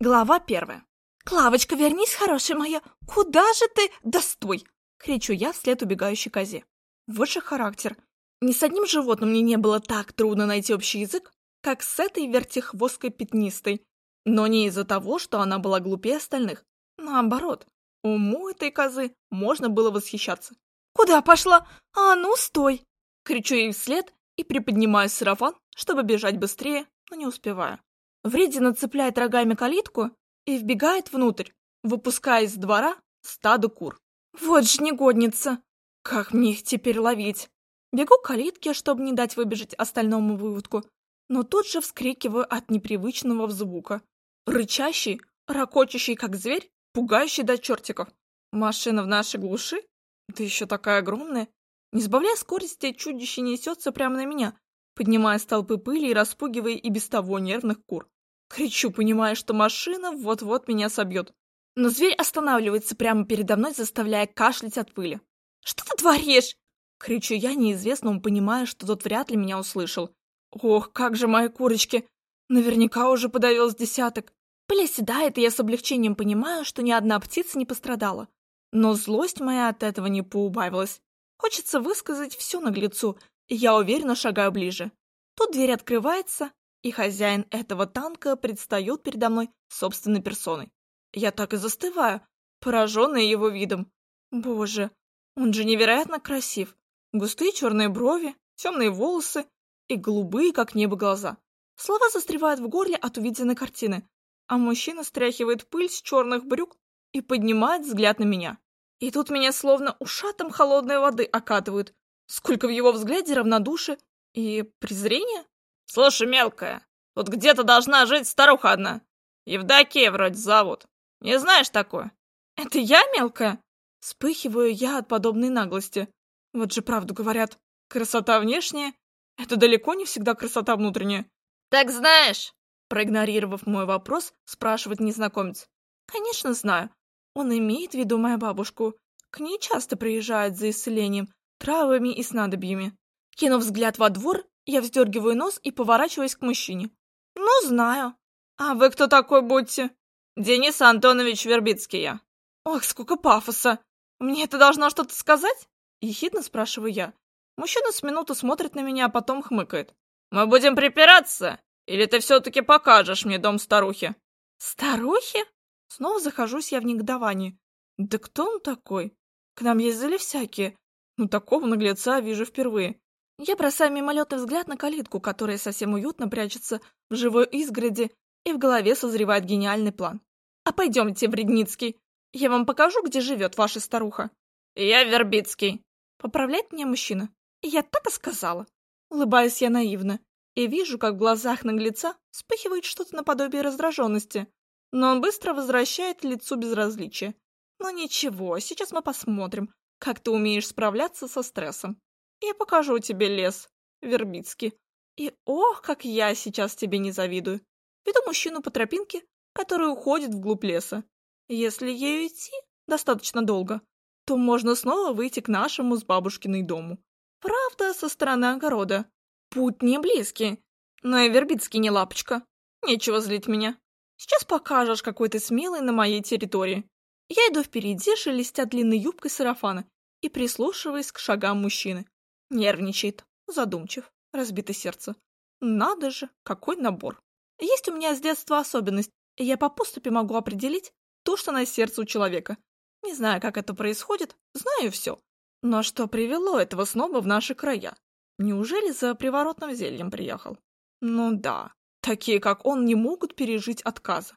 Глава первая. «Клавочка, вернись, хорошая моя! Куда же ты? Да стой!» — кричу я вслед убегающей козе. Вот же характер. Ни с одним животным мне не было так трудно найти общий язык, как с этой вертихвосткой пятнистой. Но не из-за того, что она была глупее остальных. Наоборот, уму этой козы можно было восхищаться. «Куда пошла? А ну, стой!» Кричу ей вслед и приподнимаю сарафан, чтобы бежать быстрее, но не успеваю. Вредина цепляет рогами калитку и вбегает внутрь, выпуская из двора стадо кур. Вот ж негодница! Как мне их теперь ловить? Бегу к калитке, чтобы не дать выбежать остальному выводку, но тут же вскрикиваю от непривычного звука. Рычащий, ракочущий как зверь, пугающий до чертиков. Машина в нашей глуши? Да еще такая огромная. Не сбавляя скорости, чудище несется прямо на меня, поднимая столпы пыли и распугивая и без того нервных кур. Кричу, понимая, что машина вот-вот меня собьет. Но зверь останавливается прямо передо мной, заставляя кашлять от пыли. «Что ты творишь?» Кричу я неизвестному, понимая, что тот вряд ли меня услышал. Ох, как же мои курочки! Наверняка уже подавилось десяток. Пыль оседает, и я с облегчением понимаю, что ни одна птица не пострадала. Но злость моя от этого не поубавилась. Хочется высказать все наглецу, и я уверенно шагаю ближе. Тут дверь открывается, и хозяин этого танка предстает передо мной собственной персоной. Я так и застываю, пораженная его видом. Боже, он же невероятно красив. Густые черные брови, темные волосы и голубые, как небо, глаза. Слова застревают в горле от увиденной картины, а мужчина стряхивает пыль с черных брюк и поднимает взгляд на меня. И тут меня словно ушатом холодной воды окатывают, Сколько в его взгляде равнодушия и презрения? Слушай, мелкая, вот где-то должна жить старуха одна. Евдокия вроде зовут. Не знаешь такое? Это я мелкая? Вспыхиваю я от подобной наглости. Вот же правду говорят. Красота внешняя — это далеко не всегда красота внутренняя. Так знаешь? Проигнорировав мой вопрос, спрашивает незнакомец. Конечно, знаю. Он имеет в виду мою бабушку. К ней часто приезжают за исцелением, травами и снадобьями. Кинув взгляд во двор, я вздергиваю нос и поворачиваюсь к мужчине. «Ну, знаю». «А вы кто такой будете?» «Денис Антонович Вербицкий я». «Ох, сколько пафоса! Мне это должно что-то сказать?» Ехидно спрашиваю я. Мужчина с минуту смотрит на меня, а потом хмыкает. «Мы будем припираться? Или ты все-таки покажешь мне дом старухи?» «Старухи?» Снова захожусь я в негодовании. «Да кто он такой? К нам ездили всякие, ну, такого наглеца вижу впервые. Я бросаю мимолетный взгляд на калитку, которая совсем уютно прячется в живой изгороди, и в голове созревает гениальный план. А пойдемте, Вредницкий, я вам покажу, где живет ваша старуха. Я Вербицкий. Поправляет меня мужчина. Я так и сказала. Улыбаюсь я наивно и вижу, как в глазах наглеца вспыхивает что-то наподобие раздраженности, но он быстро возвращает лицу безразличие. Ну ничего, сейчас мы посмотрим, как ты умеешь справляться со стрессом. Я покажу тебе лес, Вербицкий. И ох, как я сейчас тебе не завидую. Веду мужчину по тропинке, которая уходит вглубь леса. Если ею идти достаточно долго, то можно снова выйти к нашему с бабушкиной дому. Правда, со стороны огорода. Путь не близкий, но и Вербицкий не лапочка. Нечего злить меня. Сейчас покажешь, какой ты смелый на моей территории. Я иду впереди, шелестя длинной юбкой сарафана и прислушиваясь к шагам мужчины. Нервничает, задумчив, разбито сердце. Надо же, какой набор. Есть у меня с детства особенность, я по поступе могу определить то, что на сердце у человека. Не знаю, как это происходит, знаю все. Но что привело этого сноба в наши края? Неужели за приворотным зельем приехал? Ну да, такие, как он, не могут пережить отказа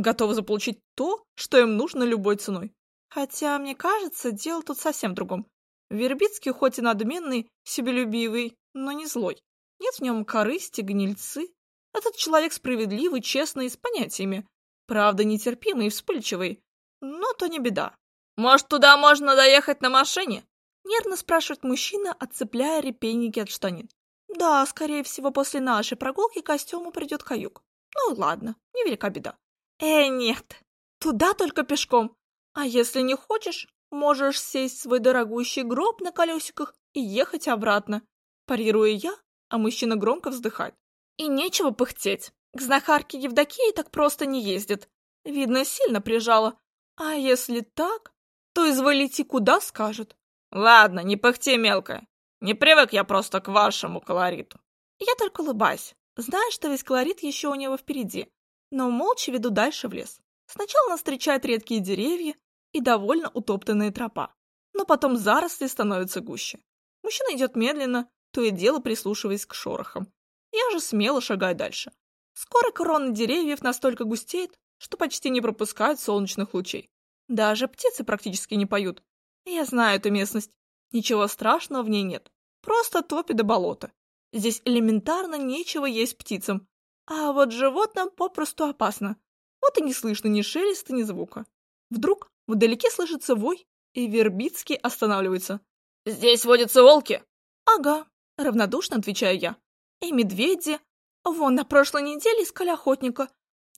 готовы заполучить то, что им нужно любой ценой. Хотя, мне кажется, дело тут совсем в другом. Вербицкий хоть и надменный, себелюбивый, но не злой. Нет в нем корысти, гнильцы. Этот человек справедливый, честный, с понятиями. Правда, нетерпимый и вспыльчивый. Но то не беда. «Может, туда можно доехать на машине?» Нервно спрашивает мужчина, отцепляя репейники от штанин. «Да, скорее всего, после нашей прогулки костюму придет каюк. Ну ладно, невелика беда. «Э, нет, туда только пешком. А если не хочешь, можешь сесть в свой дорогущий гроб на колесиках и ехать обратно». Парирую я, а мужчина громко вздыхает. И нечего пыхтеть. К знахарке Евдокии так просто не ездит. Видно, сильно прижала. А если так, то изволите куда скажет. Ладно, не пыхти, мелкая. Не привык я просто к вашему колориту. Я только улыбаюсь, зная, что весь колорит еще у него впереди, но молча веду дальше в лес. Сначала нас встречают редкие деревья и довольно утоптанная тропа, но потом заросли становятся гуще. Мужчина идет медленно, то и дело прислушиваясь к шорохам. Я же смело шагаю дальше. Скоро кроны деревьев настолько густеет, что почти не пропускают солнечных лучей. Даже птицы практически не поют. Я знаю эту местность. Ничего страшного в ней нет. Просто топи до болота. Здесь элементарно нечего есть птицам. А вот животным попросту опасно. Вот и не слышно ни шелеста, ни звука. Вдруг вдалеке слышится вой, и Вербицкий останавливается. «Здесь водятся волки?» «Ага», — равнодушно отвечаю я. «И медведи. Вон, на прошлой неделе искали охотника.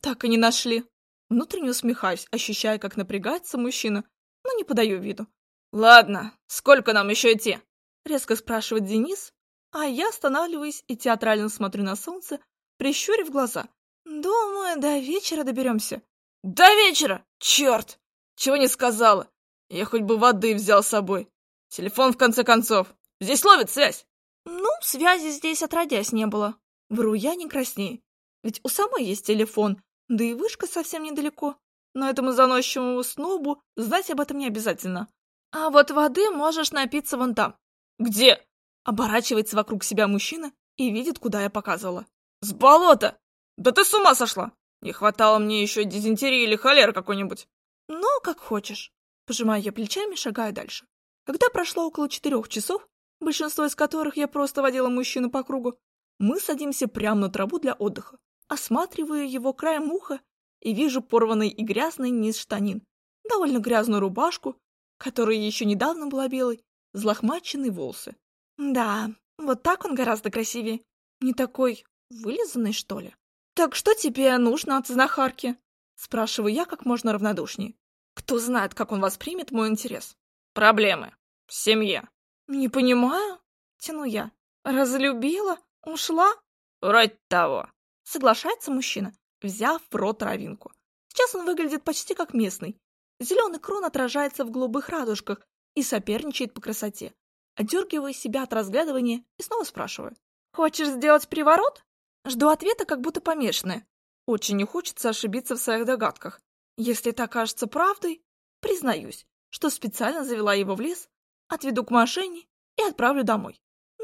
Так и не нашли». Внутренне усмехаюсь, ощущая, как напрягается мужчина, но не подаю виду. «Ладно, сколько нам еще идти?» Резко спрашивает Денис, а я останавливаюсь и театрально смотрю на солнце, прищурив глаза. Думаю, до вечера доберемся. До вечера? Черт! Чего не сказала? Я хоть бы воды взял с собой. Телефон, в конце концов. Здесь ловит связь. Ну, связи здесь отродясь не было. Вру я не краснее. Ведь у самой есть телефон, да и вышка совсем недалеко. Но этому заносчивому снобу знать об этом не обязательно. А вот воды можешь напиться вон там. Где? Оборачивается вокруг себя мужчина и видит, куда я показывала. С болота! Да ты с ума сошла! Не хватало мне еще дизентерии или холеры какой-нибудь. Ну, как хочешь. Пожимаю я плечами, шагая дальше. Когда прошло около четырех часов, большинство из которых я просто водила мужчину по кругу, мы садимся прямо на траву для отдыха. Осматриваю его краем уха и вижу порванный и грязный низ штанин, довольно грязную рубашку, которая еще недавно была белой, взлохмаченные волосы. Да, вот так он гораздо красивее. Не такой вылизанный, что ли? Так что тебе нужно от знахарки? Спрашиваю я как можно равнодушнее. Кто знает, как он воспримет мой интерес. Проблемы. В семье. Не понимаю. Тяну я. Разлюбила? Ушла? Вроде того. Соглашается мужчина, взяв в рот травинку. Сейчас он выглядит почти как местный. Зеленый крон отражается в голубых радужках и соперничает по красоте. Отдергиваю себя от разглядывания и снова спрашиваю. «Хочешь сделать приворот?» Жду ответа, как будто помешанная. Очень не хочется ошибиться в своих догадках. Если это окажется правдой, признаюсь, что специально завела его в лес, отведу к машине и отправлю домой.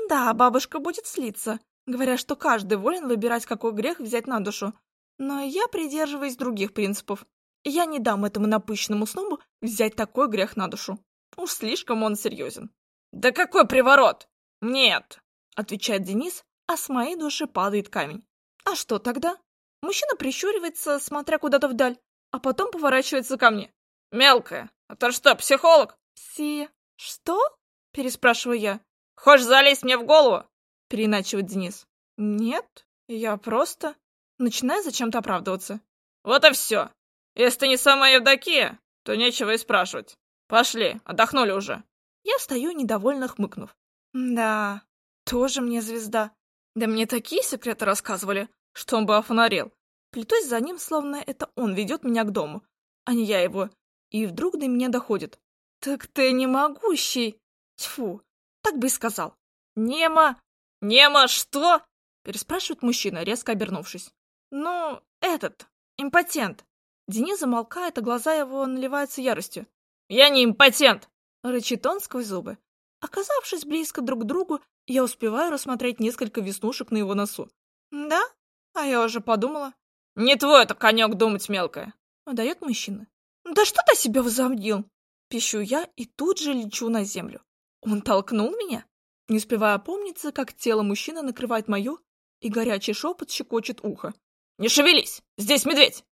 Да, бабушка будет слиться, говоря, что каждый волен выбирать, какой грех взять на душу. Но я придерживаюсь других принципов. Я не дам этому напыщенному снобу взять такой грех на душу. Уж слишком он серьезен. «Да какой приворот? Нет!» — отвечает Денис, а с моей души падает камень. «А что тогда?» Мужчина прищуривается, смотря куда-то вдаль, а потом поворачивается ко мне. «Мелкая, а ты что, психолог?» «Си... что?» — переспрашиваю я. «Хочешь залезть мне в голову?» переначивает Денис. «Нет, я просто...» Начинаю зачем-то оправдываться. «Вот и все. Если ты не сама Евдокия, то нечего и спрашивать. Пошли, отдохнули уже». Я стою, недовольно хмыкнув. «Да, тоже мне звезда. Да мне такие секреты рассказывали, что он бы офонарел. Плетусь за ним, словно это он ведет меня к дому, а не я его. И вдруг до меня доходит. «Так ты не могущий!» Тьфу, так бы и сказал. «Нема! «Нема что?» — переспрашивает мужчина, резко обернувшись. «Ну, этот, импотент». Денис замолкает, а глаза его наливаются яростью. «Я не импотент!» — рычит он сквозь зубы. Оказавшись близко друг к другу, я успеваю рассмотреть несколько веснушек на его носу. «Да? А я уже подумала». «Не твой это конек думать, мелкая!» — выдает мужчина. «Да что ты себя возомнил?» Пищу я и тут же лечу на землю. Он толкнул меня? Не успевая опомниться, как тело мужчины накрывает мое, и горячий шепот щекочет ухо. «Не шевелись! Здесь медведь!»